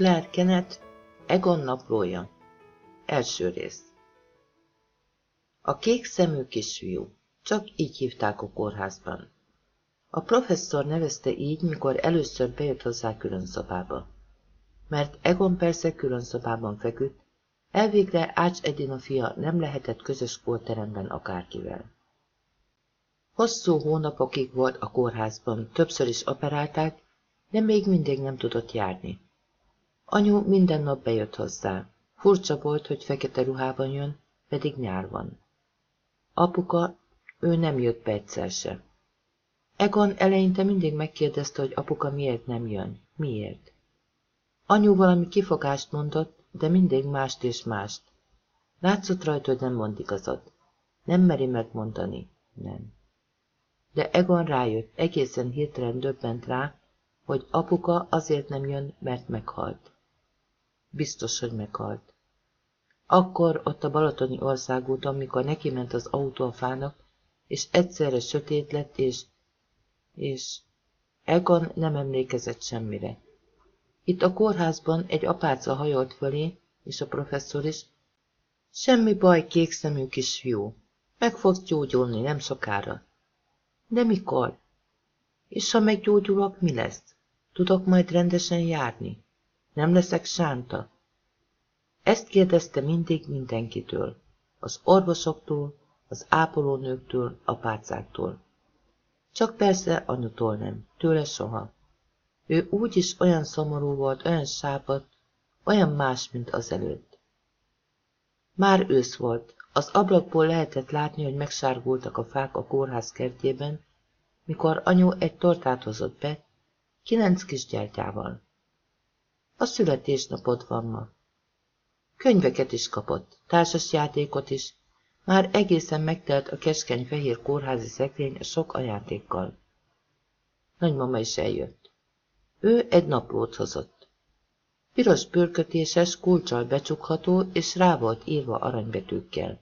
Claire Kenneth, Egon naplója. Első rész. A kék szemű kisfiú. Csak így hívták a kórházban. A professzor nevezte így, mikor először bejött hozzá külön szobába. Mert Egon persze külön szobában feküdt, elvégre Ács Edina fia nem lehetett közös kórteremben akárkivel. Hosszú hónapokig volt a kórházban, többször is operálták, de még mindig nem tudott járni. Anyu minden nap bejött hozzá. Furcsa volt, hogy fekete ruhában jön, pedig nyár van. Apuka, ő nem jött be egyszer se. Egon eleinte mindig megkérdezte, hogy apuka miért nem jön, miért. Anyu valami kifogást mondott, de mindig mást és mást. Látszott rajta, hogy nem mond igazat. Nem meri megmondani, nem. De Egon rájött, egészen hirtelen döbbent rá, hogy apuka azért nem jön, mert meghalt. Biztos, hogy meghalt. Akkor ott a Balatoni országúton, mikor neki ment az autó a fának, és egyszerre sötét lett, és... és... Egon nem emlékezett semmire. Itt a kórházban egy apáca hajolt fölé, és a professzor is. Semmi baj, kékszemű kisfiú. Meg fogsz gyógyulni nem sokára. De mikor? És ha meggyógyulok, mi lesz? Tudok majd rendesen járni? Nem leszek sánta? Ezt kérdezte mindig mindenkitől. Az orvosoktól, az ápolónőktől, apácáktól. Csak persze anyutól nem, tőle soha. Ő úgy olyan szomorú volt, olyan sápadt, olyan más, mint azelőtt. Már ősz volt, az ablakból lehetett látni, hogy megsárgultak a fák a kórház kertjében, mikor anyu egy tortát hozott be, kilenc kis gyertyával. A születésnapod van ma. Könyveket is kapott, társas játékot is, már egészen megtelt a keskeny fehér kórházi szekrény a sok ajándékkal. Nagymama is eljött. Ő egy naplót hozott. Piros pörkötéses, kulcsal becsukható, és rá volt írva aranybetűkkel.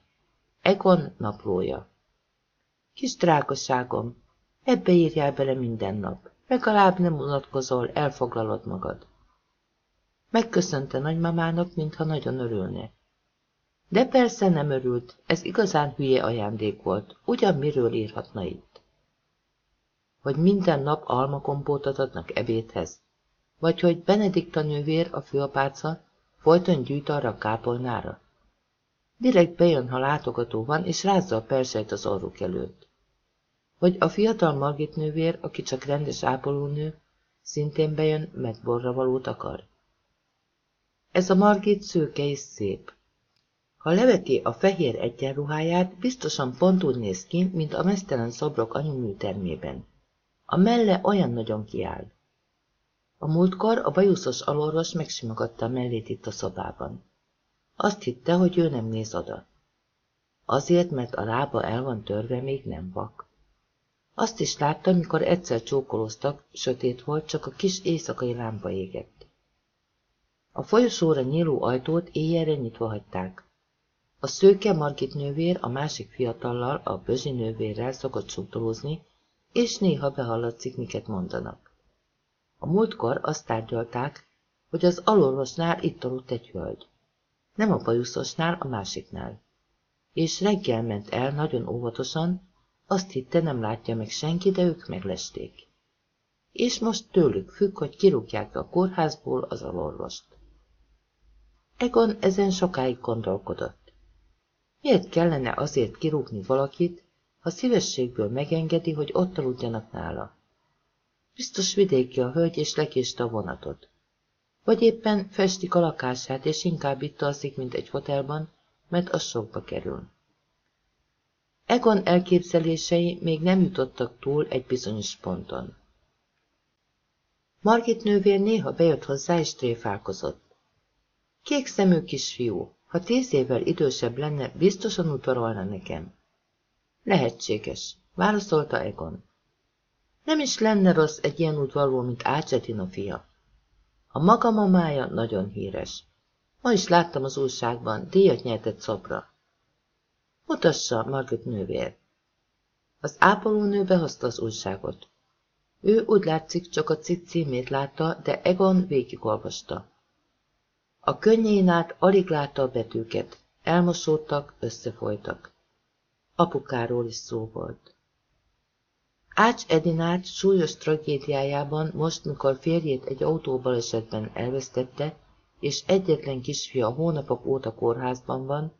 Egon naplója. Kis drágaságom, ebbe írjál bele minden nap. Legalább nem unatkozol, elfoglalod magad. Megköszönte nagymamának, mintha nagyon örülne. De persze nem örült, ez igazán hülye ajándék volt, ugyan miről írhatna itt. Hogy minden nap almakompótot adnak ebédhez, vagy hogy Benedikta nővér, a főapáca, folyton gyűjt arra a kápolnára. Direkt bejön, ha látogató van, és rázza a persejt az orruk előtt. Vagy a fiatal Margit nővér, aki csak rendes ápolónő, szintén bejön, mert borra valót akar. Ez a Margit szőke és szép. Ha leveti a fehér egyenruháját, biztosan pont úgy néz ki, mint a mesztelen szobrok anyuműtermében. A melle olyan nagyon kiáll. A múltkor a bajuszos alorvos megsimogatta a mellét itt a szobában. Azt hitte, hogy ő nem néz oda. Azért, mert a lába el van törve, még nem vak. Azt is látta, mikor egyszer csókoloztak, sötét volt, csak a kis éjszakai lámpa égett. A folyosóra nyíló ajtót éjjelre nyitva hagyták. A szőke Margit nővér a másik fiatallal, a Bözsi nővérrel szokott suttolózni, és néha behallatszik, miket mondanak. A múltkor azt tárgyalták, hogy az alorvosnál itt aludt egy hölgy. Nem a bajuszosnál, a másiknál. És reggel ment el nagyon óvatosan, azt hitte nem látja meg senki, de ők meglesték. És most tőlük függ, hogy kirúgják a kórházból az alorvost. Egon ezen sokáig gondolkodott. Miért kellene azért kirúgni valakit, ha szívességből megengedi, hogy ott aludjanak nála? Biztos vidéki a hölgy, és lekéste a vonatot. Vagy éppen festik a lakását, és inkább itt alszik, mint egy fotelban, mert az sokba kerül. Egon elképzelései még nem jutottak túl egy bizonyos ponton. Margit nővér néha bejött hozzá és tréfálkozott. Kék szemű kisfiú, ha tíz évvel idősebb lenne, biztosan udvarolna nekem. Lehetséges, válaszolta Egon. Nem is lenne rossz egy ilyen udvarló, mint Ácsetina fia. A maga mamája nagyon híres. Ma is láttam az újságban, díjat nyertett szobra. Mutassa, Margit nővér. Az ápolónő behozta az újságot. Ő úgy látszik csak a cikk címét látta, de Egon végigolvasta. A könnyén át alig látta a betűket, elmosódtak, összefolytak. Apukáról is szó volt. Ács Edinát súlyos tragédiájában most, mikor férjét egy autóbalesetben elvesztette, és egyetlen kisfia hónapok óta kórházban van,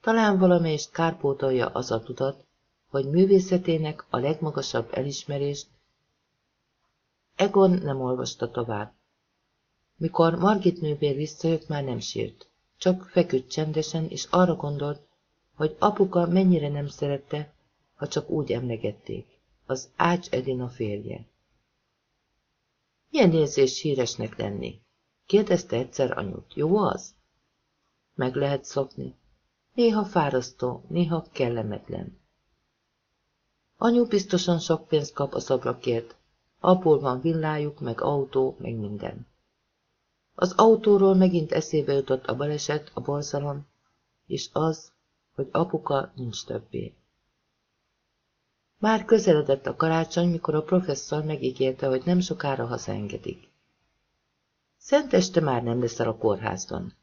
talán valamelyest kárpótolja az a tudat, hogy művészetének a legmagasabb elismerést Egon nem olvasta tovább. Mikor Margit nővér visszajött, már nem sírt, csak feküdt csendesen, és arra gondolt, hogy apuka mennyire nem szerette, ha csak úgy emlegették. Az Ács Edina férje. Milyen érzés híresnek lenni? Kérdezte egyszer anyut. Jó az? Meg lehet szokni. Néha fárasztó, néha kellemetlen. Anyu biztosan sok pénzt kap a szabrakért. Abból van villájuk, meg autó, meg minden. Az autóról megint eszébe jutott a baleset, a borzalom, és az, hogy apuka nincs többé. Már közeledett a karácsony, mikor a professzor megígérte, hogy nem sokára hazaengedik. Szenteste már nem lesz a kórházban.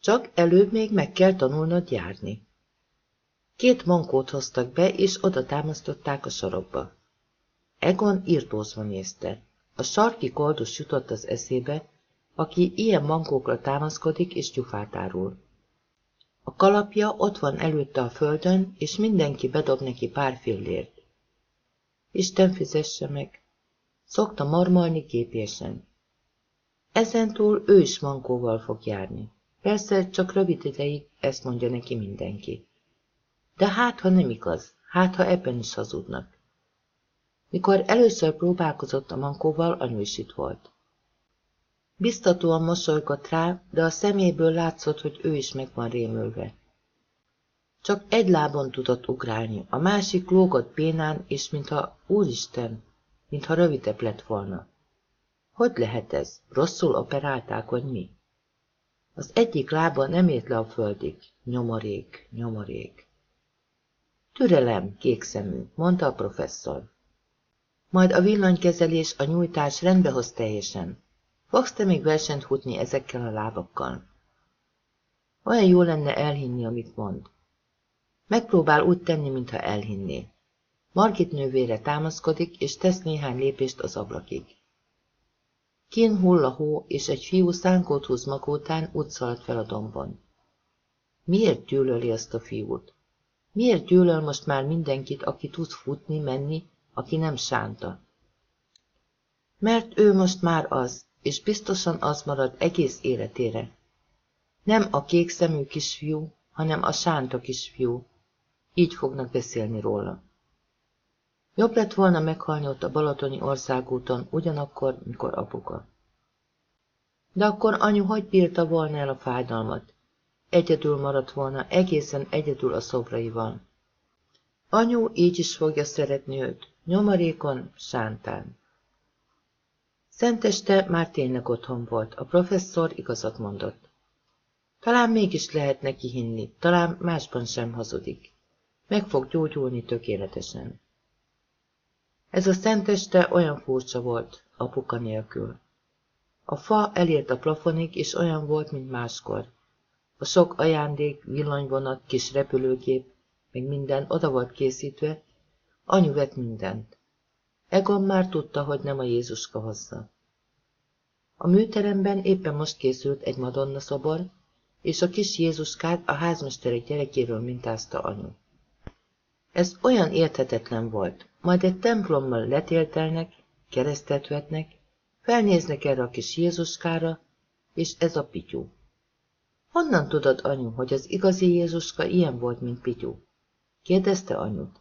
Csak előbb még meg kell tanulnod járni. Két mankót hoztak be, és oda támasztották a sarokba. Egon írtózva nézte. A sarki koldus jutott az eszébe, aki ilyen mankókra támaszkodik és gyufát. A kalapja ott van előtte a földön, és mindenki bedob neki pár fillért. Isten fizesse meg. Szokta marmolni képésen. Ezentúl ő is mankóval fog járni. Persze csak rövid ideig ezt mondja neki mindenki. De hát, ha nem igaz, hát, ha ebben is hazudnak. Mikor először próbálkozott a mankóval, anyu volt. Biztatóan mosolygott rá, de a szeméből látszott, hogy ő is meg van rémülve. Csak egy lábon tudott ugrálni, a másik lógott bénán, és mintha, úristen, mintha rövidebb lett volna. Hogy lehet ez? Rosszul operálták, vagy mi? Az egyik lába nem ért le a földig. Nyomorék, nyomorék. Türelem, kékszemű, mondta a professzor. Majd a villanykezelés, a nyújtás rendbehoz teljesen. Fogsz te még versenyt futni ezekkel a lábakkal? Olyan jó lenne elhinni, amit mond. Megpróbál úgy tenni, mintha elhinné. Margit nővére támaszkodik, és tesz néhány lépést az ablakig. Kin hull a hó, és egy fiú szánkót húz maga után szaladt fel a dombon. Miért gyűlöli azt a fiút? Miért gyűlöl most már mindenkit, aki tud futni, menni, aki nem sánta? Mert ő most már az, és biztosan az marad egész életére. Nem a kék szemű kisfiú, hanem a sánta kisfiú. Így fognak beszélni róla. Jobb lett volna meghalni ott a Balatoni országúton, ugyanakkor, mikor apuka. De akkor anyu hogy bírta volna el a fájdalmat? Egyedül maradt volna, egészen egyedül a szobraival. Anyu így is fogja szeretni őt, nyomarékon, sántán. Szenteste már tényleg otthon volt, a professzor igazat mondott. Talán mégis lehet neki hinni, talán másban sem hazudik. Meg fog gyógyulni tökéletesen. Ez a szenteste olyan furcsa volt, apuka nélkül. A fa elért a plafonig, és olyan volt, mint máskor. A sok ajándék, villanyvonat, kis repülőgép, meg minden oda volt készítve, anyu vett mindent. Egon már tudta, hogy nem a Jézuska hozza. A műteremben éppen most készült egy Madonna szobor, és a kis Jézuskát a házmesterek gyerekéről mintázta anyu. Ez olyan érthetetlen volt, majd egy templommal letéltelnek, keresztet vetnek, felnéznek erre a kis Jézuskára, és ez a pityú. Honnan tudod, anyu, hogy az igazi Jézuska ilyen volt, mint pityú? kérdezte anyut.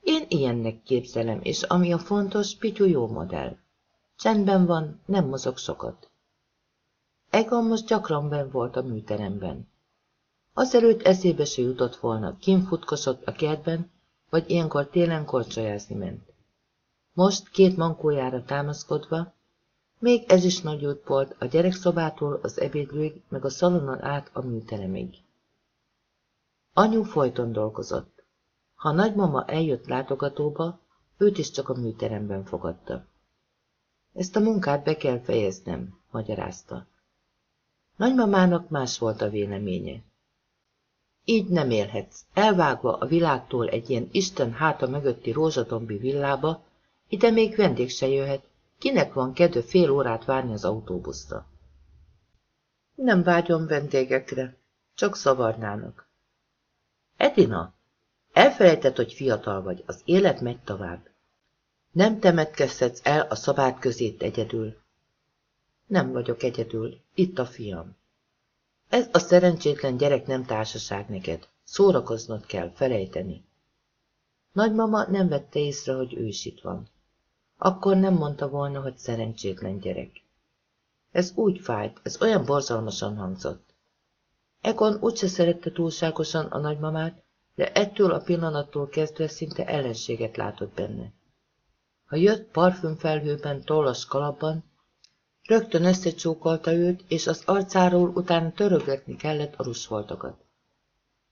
Én ilyennek képzelem, és ami a fontos, pityú jó modell. Csendben van, nem mozog sokat. Egon most gyakran ben volt a műteremben. Azelőtt eszébe se jutott volna, kinfutkosott a kertben, vagy ilyenkor télen korcsolyázni ment. Most két mankójára támaszkodva, még ez is nagy út volt a gyerekszobától az ebédlőig, meg a szalonon át a műteremig. Anyu folyton dolgozott. Ha nagymama eljött látogatóba, őt is csak a műteremben fogadta. Ezt a munkát be kell fejeznem, magyarázta. Nagymamának más volt a véleménye. Így nem élhetsz, elvágva a világtól egy ilyen Isten háta mögötti rózsadombi villába, ide még vendég se jöhet, kinek van kedve fél órát várni az autóbuszra. Nem vágyom vendégekre, csak szavarnának. Edina, elfelejtett, hogy fiatal vagy, az élet megy tovább. Nem temetkezhetsz el a szabád közét egyedül. Nem vagyok egyedül, itt a fiam. Ez a szerencsétlen gyerek nem társaság neked. Szórakoznod kell, felejteni. Nagymama nem vette észre, hogy ő is itt van. Akkor nem mondta volna, hogy szerencsétlen gyerek. Ez úgy fájt, ez olyan borzalmasan hangzott. Egon úgyse szerette túlságosan a nagymamát, de ettől a pillanattól kezdve szinte ellenséget látott benne. Ha jött parfümfelhőben, tollas kalapban, rögtön összecsókolta őt, és az arcáról utána törögetni kellett a rusfoltokat.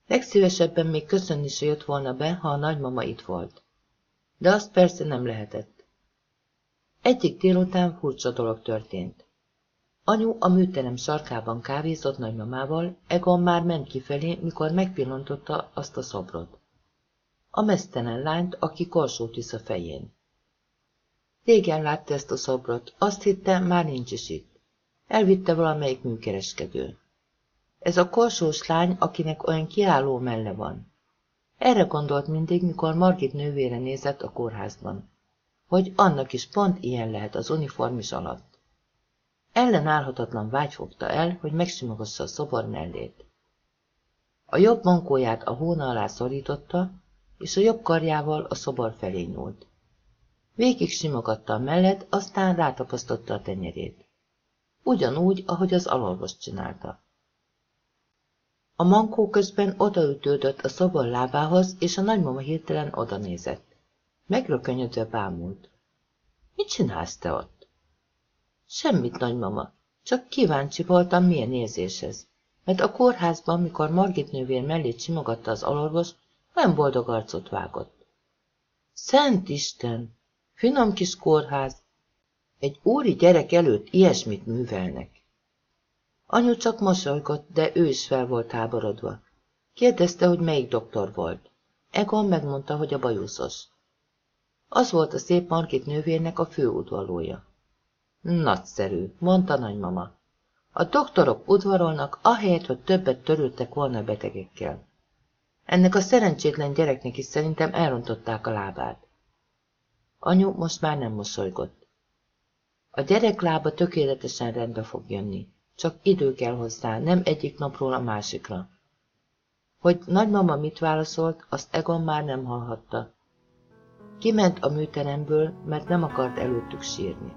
Legszívesebben még köszönni se jött volna be, ha a nagymama itt volt. De azt persze nem lehetett. Egyik délután furcsa dolog történt. Anyu a műterem sarkában kávézott nagymamával, Egon már ment kifelé, mikor megpillantotta azt a szobrot. A mesztelen lányt, aki korsót visz a fején. Régen látta ezt a szobrot, azt hitte, már nincs is itt. Elvitte valamelyik műkereskedő. Ez a korsós lány, akinek olyan kiálló melle van. Erre gondolt mindig, mikor Margit nővére nézett a kórházban. Hogy annak is pont ilyen lehet az uniformis alatt. Ellenállhatatlan vágy fogta el, hogy megsimogassa a szobor mellét. A jobb mankóját a hóna alá szorította, és a jobb karjával a szobor felé nyúlt. Végig simogatta a mellett, aztán rátapasztotta a tenyerét. Ugyanúgy, ahogy az alolvos csinálta. A mankó közben odaütődött a szobor lábához, és a nagymama hirtelen odanézett. Megrökönyödve bámult. Mit csinálsz te ott? Semmit, nagymama. Csak kíváncsi voltam, milyen érzés ez. Mert a kórházban, mikor Margit nővér mellé simogatta az alorvos, olyan boldog arcot vágott. Szent Isten! Finom kis kórház. Egy úri gyerek előtt ilyesmit művelnek. Anyu csak mosolygott, de ő is fel volt háborodva. Kérdezte, hogy melyik doktor volt. Egon megmondta, hogy a bajuszos. Az volt a szép Margit nővérnek a főudvalója. Nagyszerű, mondta nagymama. A doktorok udvarolnak, ahelyett, hogy többet törődtek volna betegekkel. Ennek a szerencsétlen gyereknek is szerintem elrontották a lábát. Anyu most már nem mosolygott. A gyerek lába tökéletesen rendbe fog jönni. Csak idő kell hozzá, nem egyik napról a másikra. Hogy nagymama mit válaszolt, azt Egon már nem hallhatta. Kiment a műteremből, mert nem akart előttük sírni.